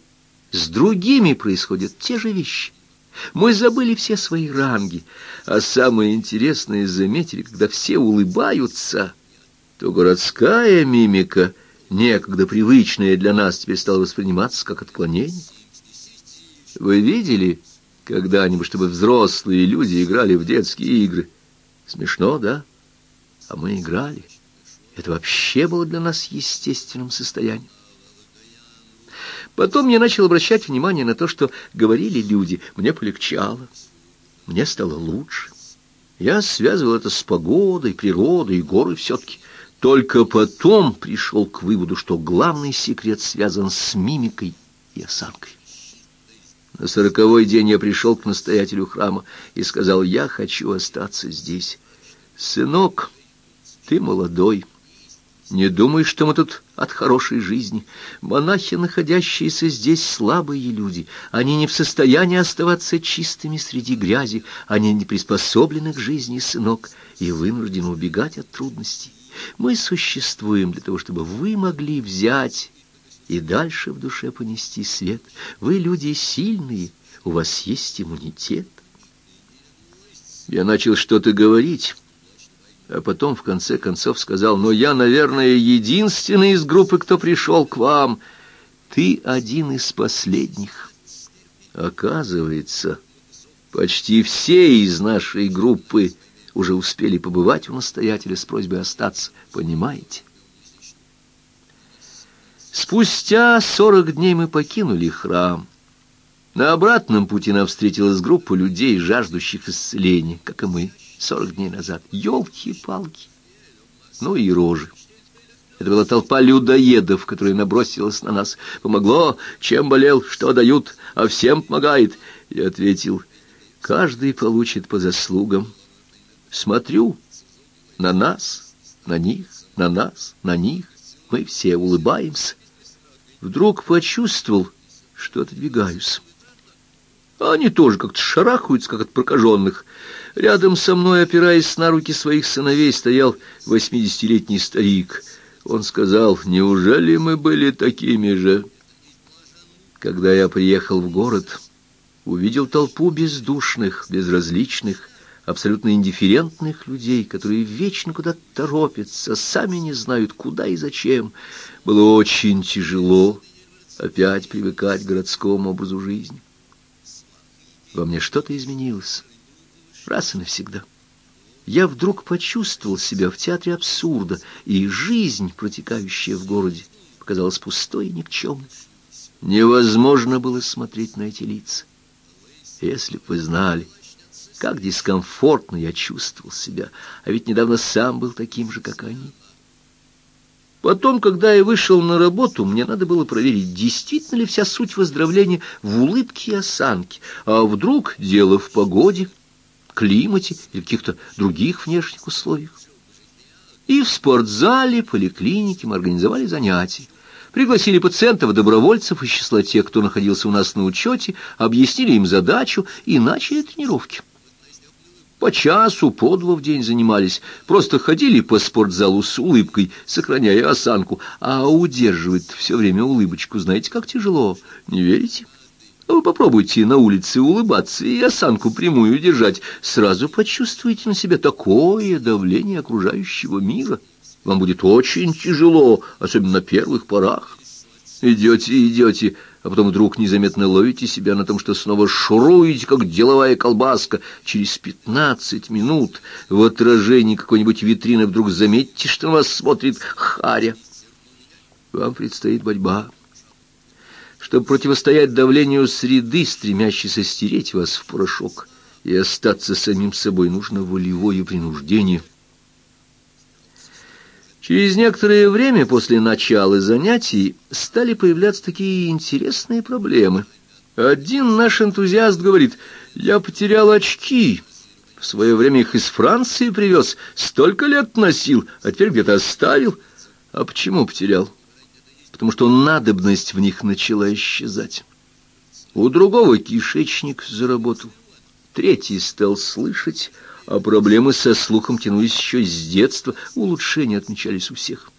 с другими происходят те же вещи. Мы забыли все свои ранги, а самое интересное заметили, когда все улыбаются, то городская мимика, некогда привычная для нас, теперь стала восприниматься как отклонение. Вы видели когда-нибудь, чтобы взрослые люди играли в детские игры? Смешно, да? А мы играли. Это вообще было для нас естественным состоянием. Потом я начал обращать внимание на то, что говорили люди. Мне полегчало, мне стало лучше. Я связывал это с погодой, природой горой все-таки. Только потом пришел к выводу, что главный секрет связан с мимикой и осанкой. На сороковой день я пришел к настоятелю храма и сказал, я хочу остаться здесь. Сынок, ты молодой, не думай, что мы тут от хорошей жизни. Монахи, находящиеся здесь, слабые люди. Они не в состоянии оставаться чистыми среди грязи. Они не приспособлены к жизни, сынок, и вынуждены убегать от трудностей. Мы существуем для того, чтобы вы могли взять и дальше в душе понести свет. Вы люди сильные, у вас есть иммунитет. Я начал что-то говорить а потом в конце концов сказал, «Но я, наверное, единственный из группы, кто пришел к вам. Ты один из последних». Оказывается, почти все из нашей группы уже успели побывать у настоятеля с просьбой остаться, понимаете? Спустя сорок дней мы покинули храм. На обратном пути нам встретилась группа людей, жаждущих исцеления, как и мы сорок дней назад. Ёлки-палки! Ну и рожи. Это была толпа людоедов, которая набросилась на нас. Помогло, чем болел, что дают, а всем помогает. Я ответил, каждый получит по заслугам. Смотрю на нас, на них, на нас, на них. Мы все улыбаемся. Вдруг почувствовал, что отодвигаюсь. Они тоже как-то шарахаются, как от прокаженных. Рядом со мной, опираясь на руки своих сыновей, стоял восьмидесятилетний старик. Он сказал, неужели мы были такими же? Когда я приехал в город, увидел толпу бездушных, безразличных, абсолютно индифферентных людей, которые вечно куда-то торопятся, сами не знают, куда и зачем. Было очень тяжело опять привыкать к городскому образу жизни. Во мне что-то изменилось раз и навсегда. Я вдруг почувствовал себя в театре абсурда, и жизнь, протекающая в городе, показалась пустой и никчемной. Невозможно было смотреть на эти лица. Если бы вы знали, как дискомфортно я чувствовал себя, а ведь недавно сам был таким же, как они. Потом, когда я вышел на работу, мне надо было проверить, действительно ли вся суть выздоровления в улыбке и осанке, а вдруг дело в погоде, климате или каких-то других внешних условиях. И в спортзале, поликлинике мы организовали занятия. Пригласили пациентов-добровольцев из числа тех, кто находился у нас на учете, объяснили им задачу и начали тренировки. По часу, по два в день занимались, просто ходили по спортзалу с улыбкой, сохраняя осанку, а удерживать все время улыбочку, знаете, как тяжело, не верите? Вы попробуйте на улице улыбаться и осанку прямую держать. Сразу почувствуете на себе такое давление окружающего мира. Вам будет очень тяжело, особенно на первых порах. Идете, идете, а потом вдруг незаметно ловите себя на том, что снова шуруете, как деловая колбаска. Через пятнадцать минут в отражении какой-нибудь витрины вдруг заметите, что на вас смотрит Харя. Вам предстоит борьба. Чтобы противостоять давлению среды, стремящейся стереть вас в порошок, и остаться самим собой, нужно волевое принуждение — Через некоторое время после начала занятий стали появляться такие интересные проблемы. Один наш энтузиаст говорит, я потерял очки, в свое время их из Франции привез, столько лет носил, а теперь где-то оставил. А почему потерял? Потому что надобность в них начала исчезать. У другого кишечник заработал, третий стал слышать, а проблемы со слухом тянулись еще с детства, улучшения отмечались у всех.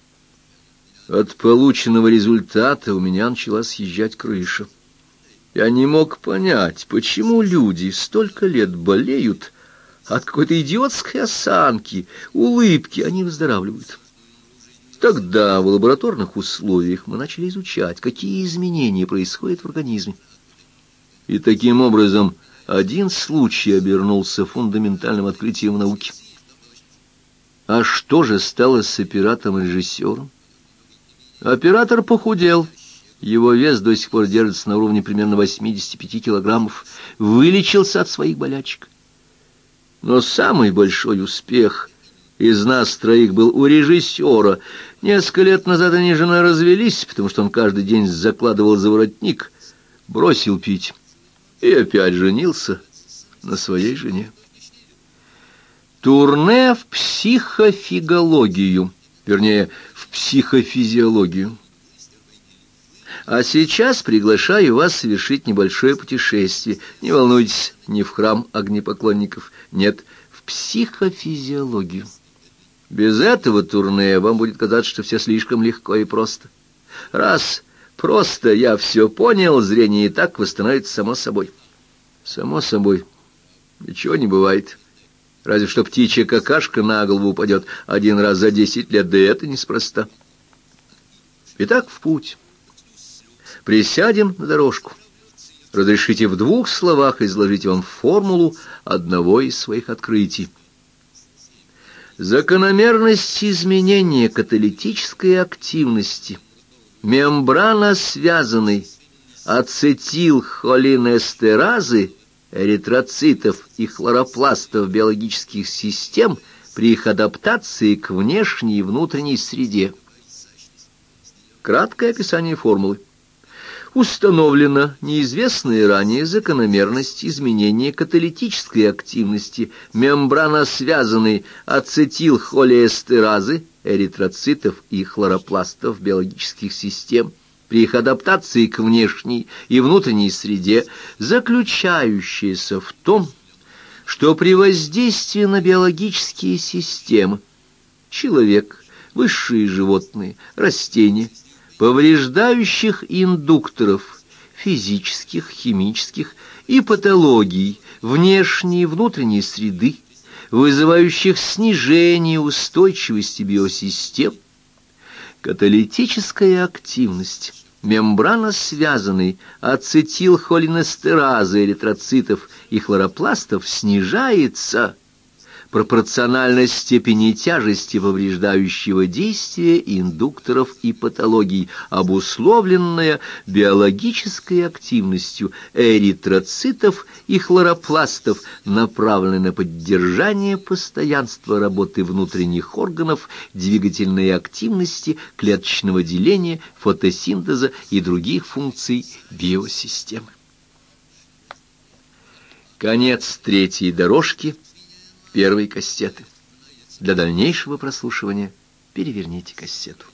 От полученного результата у меня начала съезжать крыша. Я не мог понять, почему люди столько лет болеют, от какой-то идиотской осанки, улыбки они выздоравливают. Тогда в лабораторных условиях мы начали изучать, какие изменения происходят в организме. И таким образом один случай обернулся фундаментальным открытием науки. А что же стало с оператором-режиссером? Оператор похудел. Его вес до сих пор держится на уровне примерно 85 килограммов. Вылечился от своих болячек. Но самый большой успех из нас троих был у режиссера. Несколько лет назад они с женой развелись, потому что он каждый день закладывал за воротник, бросил пить и опять женился на своей жене. Турне в психофигологию, вернее, в психофизиологию. А сейчас приглашаю вас совершить небольшое путешествие. Не волнуйтесь, не в храм огнепоклонников, нет, в психофизиологию. Без этого турне вам будет казаться, что все слишком легко и просто. Раз Просто я все понял, зрение и так восстановится само собой. Само собой. Ничего не бывает. Разве что птичья какашка на голову упадет один раз за десять лет, да это неспроста. Итак, в путь. Присядем на дорожку. Разрешите в двух словах изложить вам формулу одного из своих открытий. Закономерность изменения каталитической активности – мембрана связанной ацетилхолинестеразы эритроцитов и хлоропластов биологических систем при их адаптации к внешней и внутренней среде. Краткое описание формулы установлена неизвестная ранее закономерность изменения каталитической активности мембраносвязанной ацетилхолиэстеразы, эритроцитов и хлоропластов биологических систем. При их адаптации к внешней и внутренней среде, заключающаяся в том, что при воздействии на биологические системы человек, высшие животные, растения – повреждающих индукторов, физических, химических и патологий внешней и внутренней среды, вызывающих снижение устойчивости биосистем, каталитическая активность мембрана связанной ацетилхолинестеразы эритроцитов и хлоропластов снижается – пропорционально степени тяжести повреждающего действия индукторов и патологий, обусловленная биологической активностью эритроцитов и хлоропластов, направленной на поддержание постоянства работы внутренних органов, двигательной активности, клеточного деления, фотосинтеза и других функций биосистемы. Конец третьей дорожки – первой кассеты. Для дальнейшего прослушивания переверните кассету.